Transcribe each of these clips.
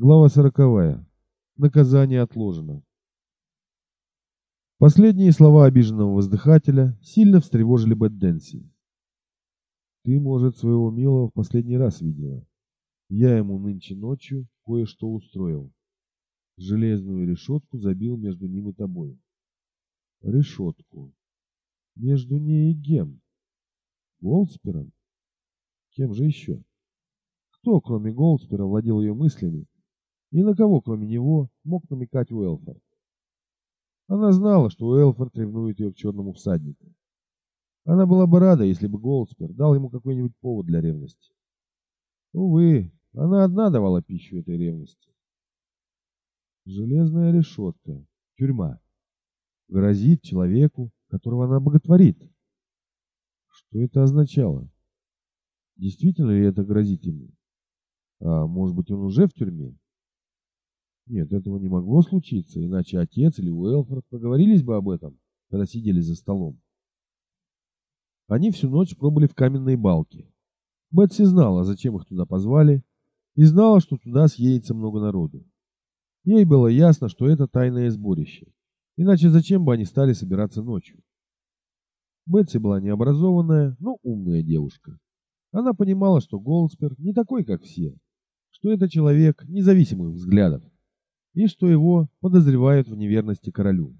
Глава сороковая. Наказание отложено. Последние слова обиженного воздыхателя сильно встревожили Бет Дэнси. Ты, может, своего милого в последний раз видела. Я ему нынче ночью кое-что устроил. Железную решетку забил между ним и тобой. Решетку. Между ней и Гем. Голдспером? Кем же еще? Кто, кроме Голдспера, владел ее мыслями и на кого, кроме него, мог намекать Уэлфорд? Она знала, что Уэлфорд ревнует ее к черному всаднику. Она была бы рада, если бы Голдспер дал ему какой-нибудь повод для ревности. Увы, она одна давала пищу этой ревности. Железная решетка, тюрьма, грозит человеку, которого она боготворит. Что это означало? Действительно ли это грозит ему? А может быть, он уже в тюрьме? Нет, этого не могло случиться, иначе отец или Уэлфорд поговорились бы об этом, когда сидели за столом. Они всю ночь пробыли в каменной балке. Бетси знала, зачем их туда позвали, и знала, что туда съедется много народу. Ей было ясно, что это тайное сборище, иначе зачем бы они стали собираться ночью? Бетси была необразованная, но умная девушка. Она понимала, что Голдспер не такой, как все, что это человек независимых взглядов и что его подозревают в неверности королю.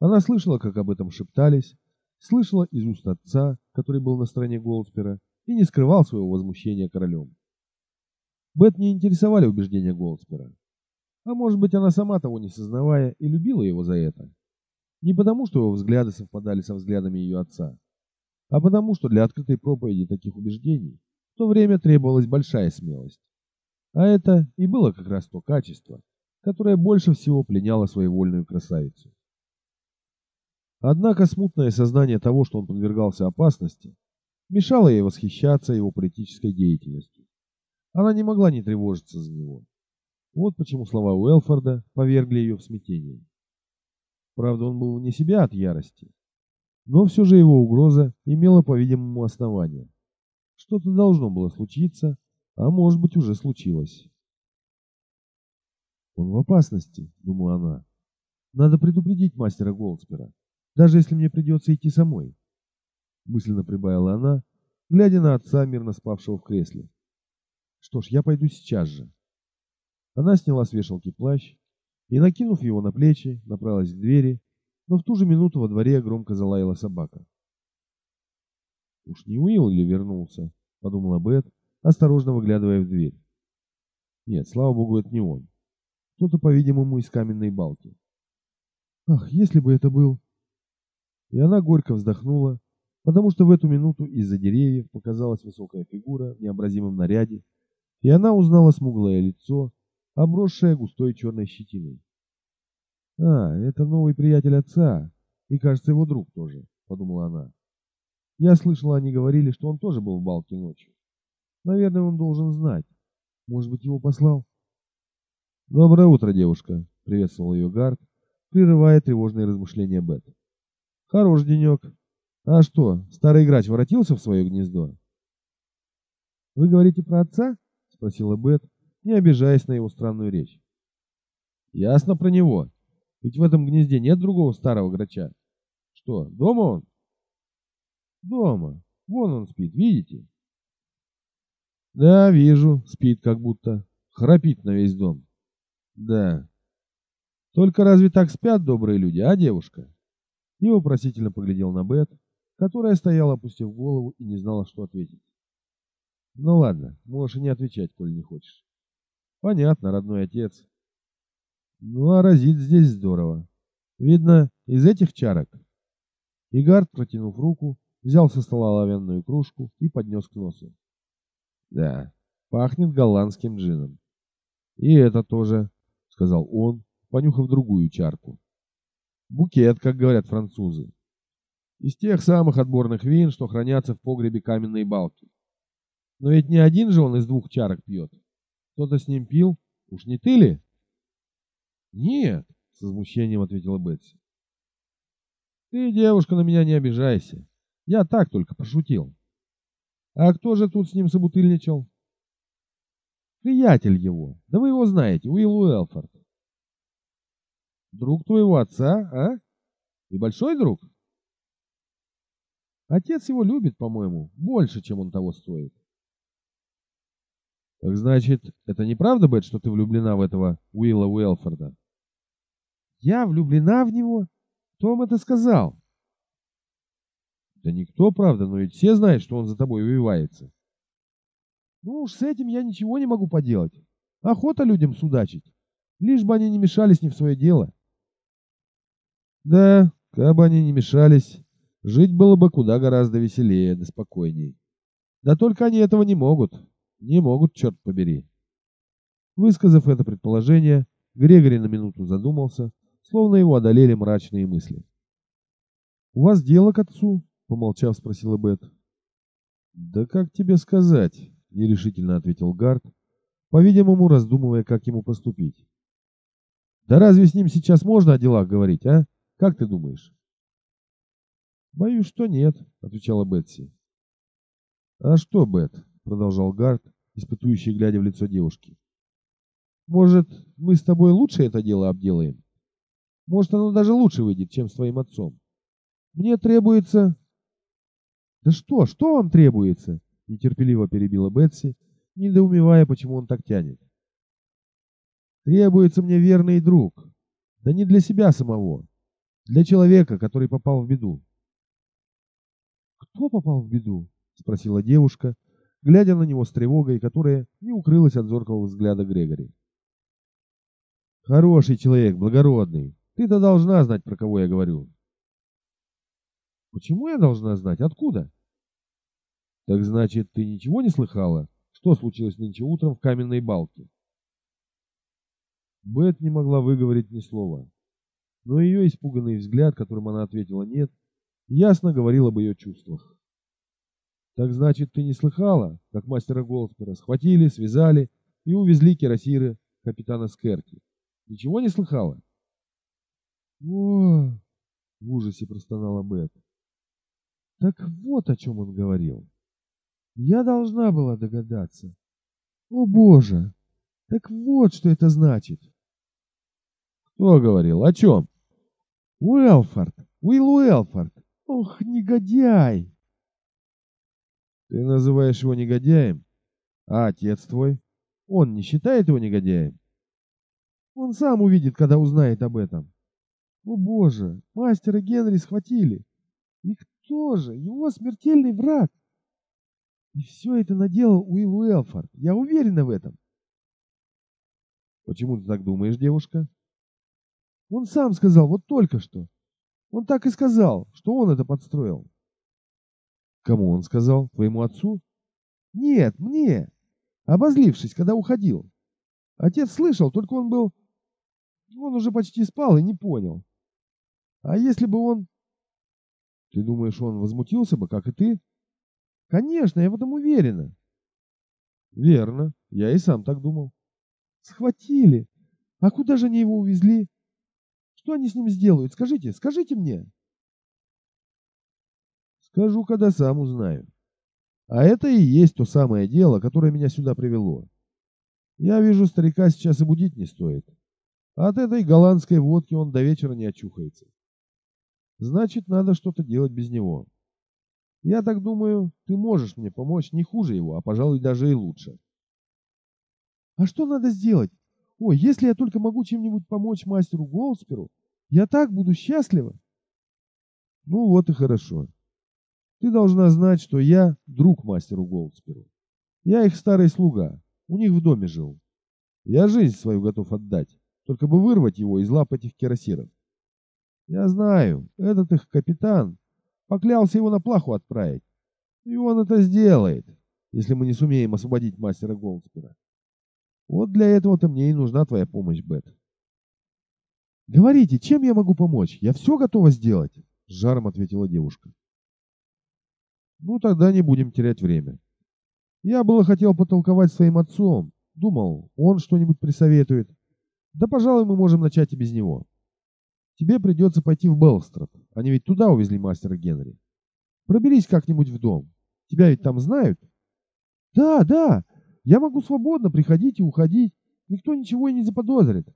Она слышала, как об этом шептались, слышала из уст отца, который был на стороне Голдспера, и не скрывал своего возмущения королем. Бет не интересовали убеждения Голдспера. А может быть, она сама того не сознавая и любила его за это. Не потому, что его взгляды совпадали со взглядами ее отца, а потому, что для открытой проповеди таких убеждений в то время требовалась большая смелость. А это и было как раз то качество, которое больше всего пленяло своевольную красавицу. Однако смутное сознание того, что он подвергался опасности, мешало ей восхищаться его политической деятельностью. Она не могла не тревожиться за него. Вот почему слова Уэлфорда повергли ее в смятение. Правда, он был вне себя от ярости, но все же его угроза имела, по-видимому, основание. Что-то должно было случиться, а может быть уже случилось. «Он в опасности», — думала она. «Надо предупредить мастера Голдспера, даже если мне придется идти самой», — мысленно прибавила она, глядя на отца, мирно спавшего в кресле. «Что ж, я пойду сейчас же». Она сняла с вешалки плащ и, накинув его на плечи, направилась к двери, но в ту же минуту во дворе громко залаяла собака. «Уж не Уилл ли вернулся?» — подумала Бет, осторожно выглядывая в дверь. «Нет, слава богу, это не он. Кто-то, по-видимому, из каменной балки. Ах, если бы это был... И она горько вздохнула, потому что в эту минуту из-за деревьев показалась высокая фигура в необразимом наряде, и она узнала смуглое лицо, обросшее густой черной щетиной. «А, это новый приятель отца, и, кажется, его друг тоже», — подумала она. «Я слышала, они говорили, что он тоже был в балке ночью. Наверное, он должен знать. Может быть, его послал?» «Доброе утро, девушка!» — приветствовал ее Гард, прерывая тревожные размышления Бет. «Хорош денек. А что, старый грач воротился в свое гнездо?» «Вы говорите про отца?» — спросила Бет, не обижаясь на его странную речь. «Ясно про него. Ведь в этом гнезде нет другого старого грача. Что, дома он?» «Дома. Вон он спит, видите?» «Да, вижу, спит как будто. Храпит на весь дом». Да. Только разве так спят добрые люди, а девушка? И вопросительно поглядел на Бет, которая стояла, опустив голову и не знала, что ответить. Ну ладно, можешь и не отвечать, коль не хочешь. Понятно, родной отец. Ну а разит здесь здорово. Видно, из этих чарок. Игард, протянув руку, взял со стола оловянную кружку и поднес к носу. Да, пахнет голландским джином. И это тоже сказал он, понюхав другую чарку. Букет, как говорят французы. Из тех самых отборных вин, что хранятся в погребе каменной балки. Но ведь не один же он из двух чарок пьет. Кто-то с ним пил. Уж не ты ли? Нет, с возмущением ответила Бетси. Ты, девушка, на меня не обижайся. Я так только пошутил. А кто же тут с ним собутыльничал? Приятель его. Да вы его знаете, Уилл Уэлфорд. Друг твоего отца, а? И большой друг? Отец его любит, по-моему, больше, чем он того стоит. Так значит, это неправда, Бет, что ты влюблена в этого Уилла Уэлфорда? Я влюблена в него? Кто вам это сказал? Да никто, правда, но ведь все знают, что он за тобой увивается. Ну уж с этим я ничего не могу поделать. Охота людям судачить. Лишь бы они не мешались не в свое дело. Да, как бы они не мешались, жить было бы куда гораздо веселее да спокойней. Да только они этого не могут. Не могут, черт побери. Высказав это предположение, Грегори на минуту задумался, словно его одолели мрачные мысли. «У вас дело к отцу?» — помолчав, спросила Бет. «Да как тебе сказать?» — нерешительно ответил Гард, по-видимому, раздумывая, как ему поступить. «Да разве с ним сейчас можно о делах говорить, а? Как ты думаешь?» «Боюсь, что нет», — отвечала Бетси. «А что, Бет?» — продолжал Гард, испытующий, глядя в лицо девушки. «Может, мы с тобой лучше это дело обделаем? Может, оно даже лучше выйдет, чем с твоим отцом. Мне требуется...» «Да что, что вам требуется?» — нетерпеливо перебила Бетси, недоумевая, почему он так тянет. «Требуется мне верный друг. Да не для себя самого. Для человека, который попал в беду». «Кто попал в беду?» — спросила девушка, глядя на него с тревогой, которая не укрылась от зоркого взгляда Грегори. «Хороший человек, благородный. Ты-то должна знать, про кого я говорю». «Почему я должна знать? Откуда?» «Так значит, ты ничего не слыхала, что случилось нынче утром в каменной балке?» Бет не могла выговорить ни слова, но ее испуганный взгляд, которым она ответила «нет», ясно говорил об ее чувствах. Так значит, ты не слыхала, как мастера Голспера схватили, связали и увезли кирасиры капитана Скерки? Ничего не слыхала? О, в ужасе простонала Бет. Так вот о чем он говорил. Я должна была догадаться. О, Боже! Так вот, что это значит. Кто говорил? О чем? Уэлфорд! Уилл Уэлфорд! Ох, негодяй! Ты называешь его негодяем? А отец твой? Он не считает его негодяем? Он сам увидит, когда узнает об этом. О боже, мастера Генри схватили. И кто же? Его смертельный враг. И все это наделал Уилл Уэлфорд. Я уверена в этом. Почему ты так думаешь, девушка? Он сам сказал, вот только что. Он так и сказал, что он это подстроил. Кому он сказал? Твоему отцу? Нет, мне. Обозлившись, когда уходил. Отец слышал, только он был... Он уже почти спал и не понял. А если бы он... Ты думаешь, он возмутился бы, как и ты? Конечно, я в этом уверена. Верно, я и сам так думал. Схватили. А куда же они его увезли? Что они с ним сделают? Скажите, скажите мне. Скажу, когда сам узнаю. А это и есть то самое дело, которое меня сюда привело. Я вижу, старика сейчас и будить не стоит. От этой голландской водки он до вечера не очухается. Значит, надо что-то делать без него. Я так думаю, ты можешь мне помочь не хуже его, а, пожалуй, даже и лучше. А что надо сделать? Ой, если я только могу чем-нибудь помочь мастеру Голсперу, я так буду счастлива. Ну вот и хорошо. Ты должна знать, что я друг мастеру Голдсперу. Я их старый слуга, у них в доме жил. Я жизнь свою готов отдать, только бы вырвать его из лап этих кирасиров. Я знаю, этот их капитан поклялся его на плаху отправить. И он это сделает, если мы не сумеем освободить мастера Голдспера. Вот для этого-то мне и нужна твоя помощь, Бет. Говорите, чем я могу помочь? Я все готова сделать, с жаром ответила девушка. Ну, тогда не будем терять время. Я было хотел потолковать с своим отцом. Думал, он что-нибудь присоветует. Да, пожалуй, мы можем начать и без него. Тебе придется пойти в Белстрад. Они ведь туда увезли мастера Генри. Проберись как-нибудь в дом. Тебя ведь там знают? Да, да. я могу свободно приходить и уходить, никто ничего и не заподозрит.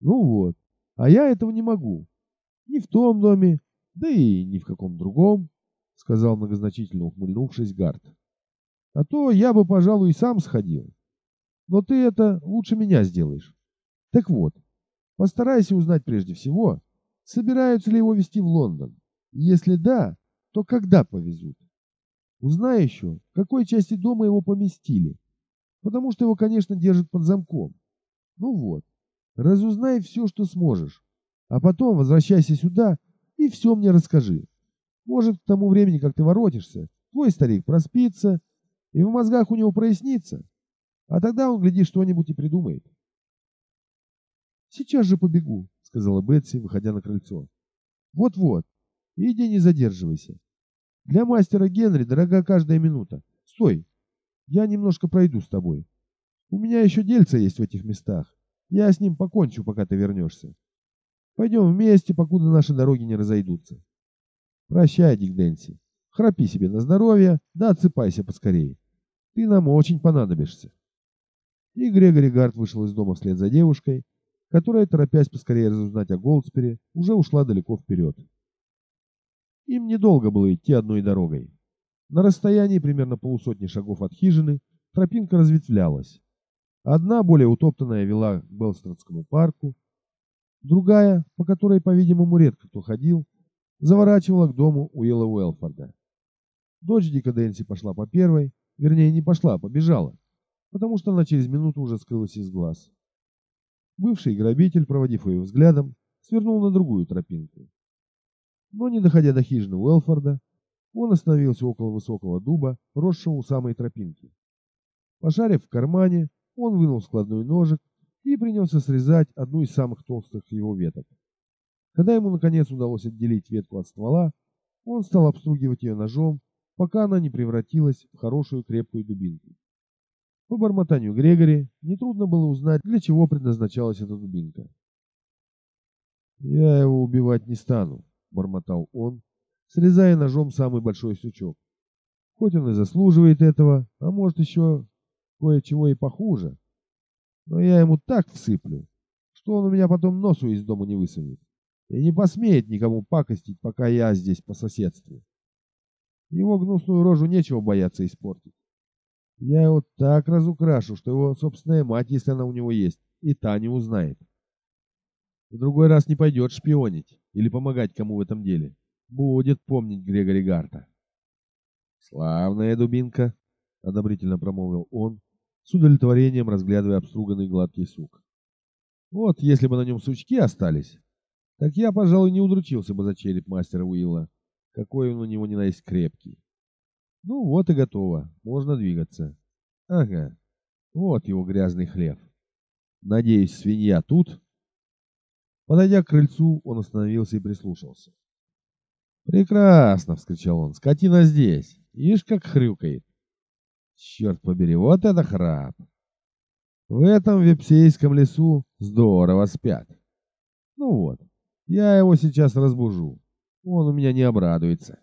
Ну вот, а я этого не могу. Ни в том доме, да и ни в каком другом, сказал многозначительно ухмыльнувшись Гард. А то я бы, пожалуй, и сам сходил. Но ты это лучше меня сделаешь. Так вот, постарайся узнать прежде всего, собираются ли его везти в Лондон. Если да, то когда повезут. Узнай еще, в какой части дома его поместили, потому что его, конечно, держат под замком. Ну вот, разузнай все, что сможешь, а потом возвращайся сюда и все мне расскажи. Может, к тому времени, как ты воротишься, твой старик проспится, и в мозгах у него прояснится, а тогда он, гляди, что-нибудь и придумает. «Сейчас же побегу», — сказала Бетси, выходя на крыльцо. «Вот-вот, иди не задерживайся. Для мастера Генри дорога каждая минута. Стой, я немножко пройду с тобой. У меня еще дельца есть в этих местах. Я с ним покончу, пока ты вернешься. Пойдем вместе, покуда наши дороги не разойдутся. Прощай, Дик Дэнси. Храпи себе на здоровье, да отсыпайся поскорее. Ты нам очень понадобишься. И Грегори Гард вышел из дома вслед за девушкой, которая, торопясь поскорее разузнать о Голдспере, уже ушла далеко вперед. Им недолго было идти одной дорогой. На расстоянии примерно полусотни шагов от хижины тропинка разветвлялась. Одна, более утоптанная, вела к Белстрадскому парку, другая, по которой, по-видимому, редко кто ходил, заворачивала к дому Уилла Уэлфорда. Дочь Дика Дэнси пошла по первой, вернее, не пошла, а побежала, потому что она через минуту уже скрылась из глаз. Бывший грабитель, проводив ее взглядом, свернул на другую тропинку. Но не доходя до хижины Уэлфорда, он остановился около высокого дуба, росшего у самой тропинки. Пошарив в кармане, он вынул складной ножик и принялся срезать одну из самых толстых его веток. Когда ему наконец удалось отделить ветку от ствола, он стал обстругивать ее ножом, пока она не превратилась в хорошую крепкую дубинку. По бормотанию Грегори нетрудно было узнать, для чего предназначалась эта дубинка. «Я его убивать не стану», — бормотал он, срезая ножом самый большой сучок. Хоть он и заслуживает этого, а может еще кое-чего и похуже, но я ему так всыплю, что он у меня потом носу из дома не высунет и не посмеет никому пакостить, пока я здесь по соседству. Его гнусную рожу нечего бояться испортить. Я его так разукрашу, что его собственная мать, если она у него есть, и та не узнает. В другой раз не пойдет шпионить или помогать кому в этом деле. Будет помнить Грегори Гарта. «Славная дубинка», — одобрительно промолвил он, с удовлетворением разглядывая обструганный гладкий сук. «Вот если бы на нем сучки остались, так я, пожалуй, не удручился бы за череп мастера Уилла. Какой он у него не крепкий. Ну вот и готово, можно двигаться. Ага, вот его грязный хлеб. Надеюсь, свинья тут?» Подойдя к крыльцу, он остановился и прислушался. «Прекрасно!» — вскричал он. «Скотина здесь! Ишь, как хрюкает!» «Черт побери, вот это храп!» В этом вепсейском лесу здорово спят. Ну вот, я его сейчас разбужу. Он у меня не обрадуется.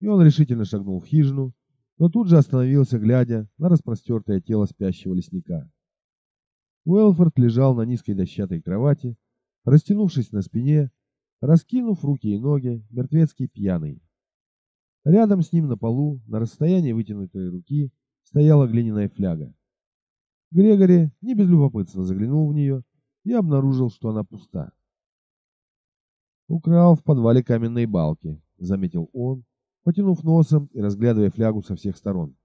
И он решительно шагнул в хижину, но тут же остановился, глядя на распростертое тело спящего лесника. Уэлфорд лежал на низкой дощатой кровати, растянувшись на спине раскинув руки и ноги, мертвецкий пьяный. Рядом с ним на полу, на расстоянии вытянутой руки, стояла глиняная фляга. Грегори не без любопытства заглянул в нее и обнаружил, что она пуста. «Украл в подвале каменные балки», — заметил он, потянув носом и разглядывая флягу со всех сторон.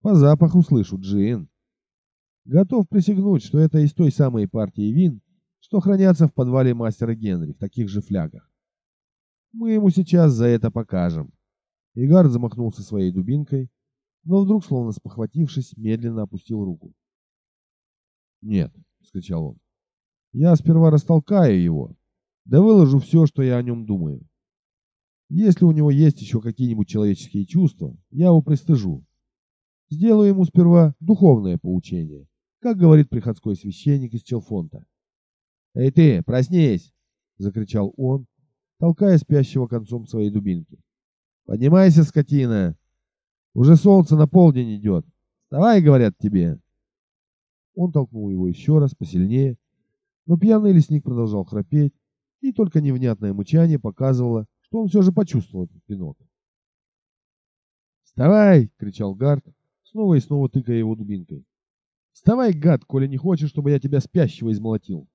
«По запаху слышу джин. Готов присягнуть, что это из той самой партии вин, что хранятся в подвале мастера Генри в таких же флягах. Мы ему сейчас за это покажем. Игард замахнулся своей дубинкой, но вдруг, словно спохватившись, медленно опустил руку. «Нет», — вскричал он, — «я сперва растолкаю его, да выложу все, что я о нем думаю. Если у него есть еще какие-нибудь человеческие чувства, я его пристыжу. Сделаю ему сперва духовное поучение, как говорит приходской священник из Челфонта. «Эй ты, проснись!» — закричал он, толкая спящего концом своей дубинки. «Поднимайся, скотина! Уже солнце на полдень идет. Вставай, говорят тебе. Он толкнул его еще раз, посильнее, но пьяный лесник продолжал храпеть, и только невнятное мычание показывало, что он все же почувствовал этот пинок. «Вставай!» — кричал Гард, снова и снова тыкая его дубинкой. «Вставай, гад, коли не хочешь, чтобы я тебя спящего измолотил!»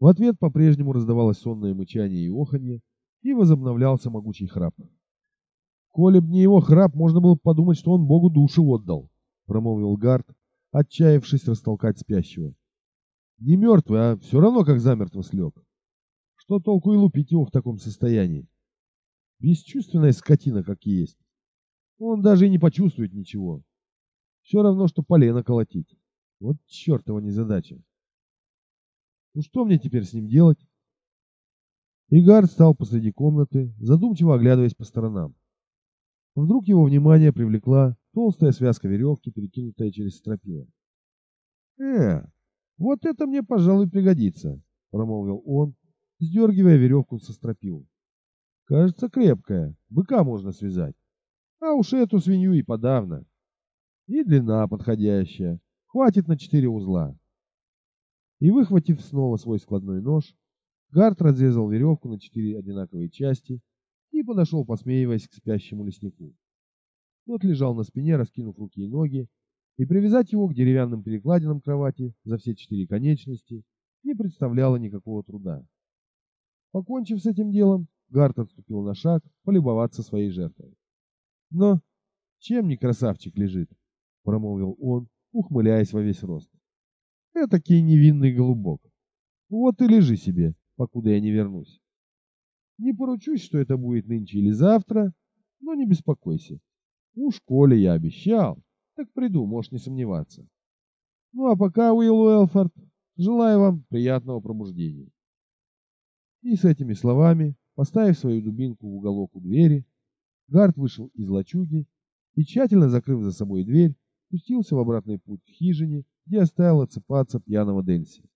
В ответ по-прежнему раздавалось сонное мычание и оханье, и возобновлялся могучий храп. «Коли б не его храп, можно было подумать, что он Богу душу отдал», — промолвил Гард, отчаявшись растолкать спящего. «Не мертвый, а все равно как замертво слег. Что толку и лупить его в таком состоянии? Бесчувственная скотина, как есть. Он даже и не почувствует ничего. Все равно, что полено колотить. Вот чертова незадача. Ну что мне теперь с ним делать? Игард стал посреди комнаты, задумчиво оглядываясь по сторонам. Вдруг его внимание привлекла толстая связка веревки, перекинутая через стропила. «Э, вот это мне, пожалуй, пригодится», — промолвил он, сдергивая веревку со стропил. «Кажется, крепкая, быка можно связать. А уж эту свинью и подавно. И длина подходящая, хватит на четыре узла. И выхватив снова свой складной нож, Гард разрезал веревку на четыре одинаковые части и подошел, посмеиваясь к спящему леснику. Тот лежал на спине, раскинув руки и ноги, и привязать его к деревянным перекладинам кровати за все четыре конечности не представляло никакого труда. Покончив с этим делом, Гард отступил на шаг полюбоваться своей жертвой. «Но чем не красавчик лежит?» — промолвил он, ухмыляясь во весь рост. Этакий невинный голубок. Вот и лежи себе, покуда я не вернусь. Не поручусь, что это будет нынче или завтра, но не беспокойся. У школе я обещал, так приду, можешь не сомневаться. Ну а пока, Уилл Уэлфорд, желаю вам приятного пробуждения. И с этими словами, поставив свою дубинку в уголок у двери, Гард вышел из лачуги и, тщательно закрыв за собой дверь, пустился в обратный путь к хижине, где оставил отсыпаться пьяного Дэнси.